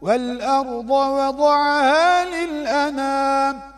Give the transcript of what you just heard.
والأرض وضعها للأنام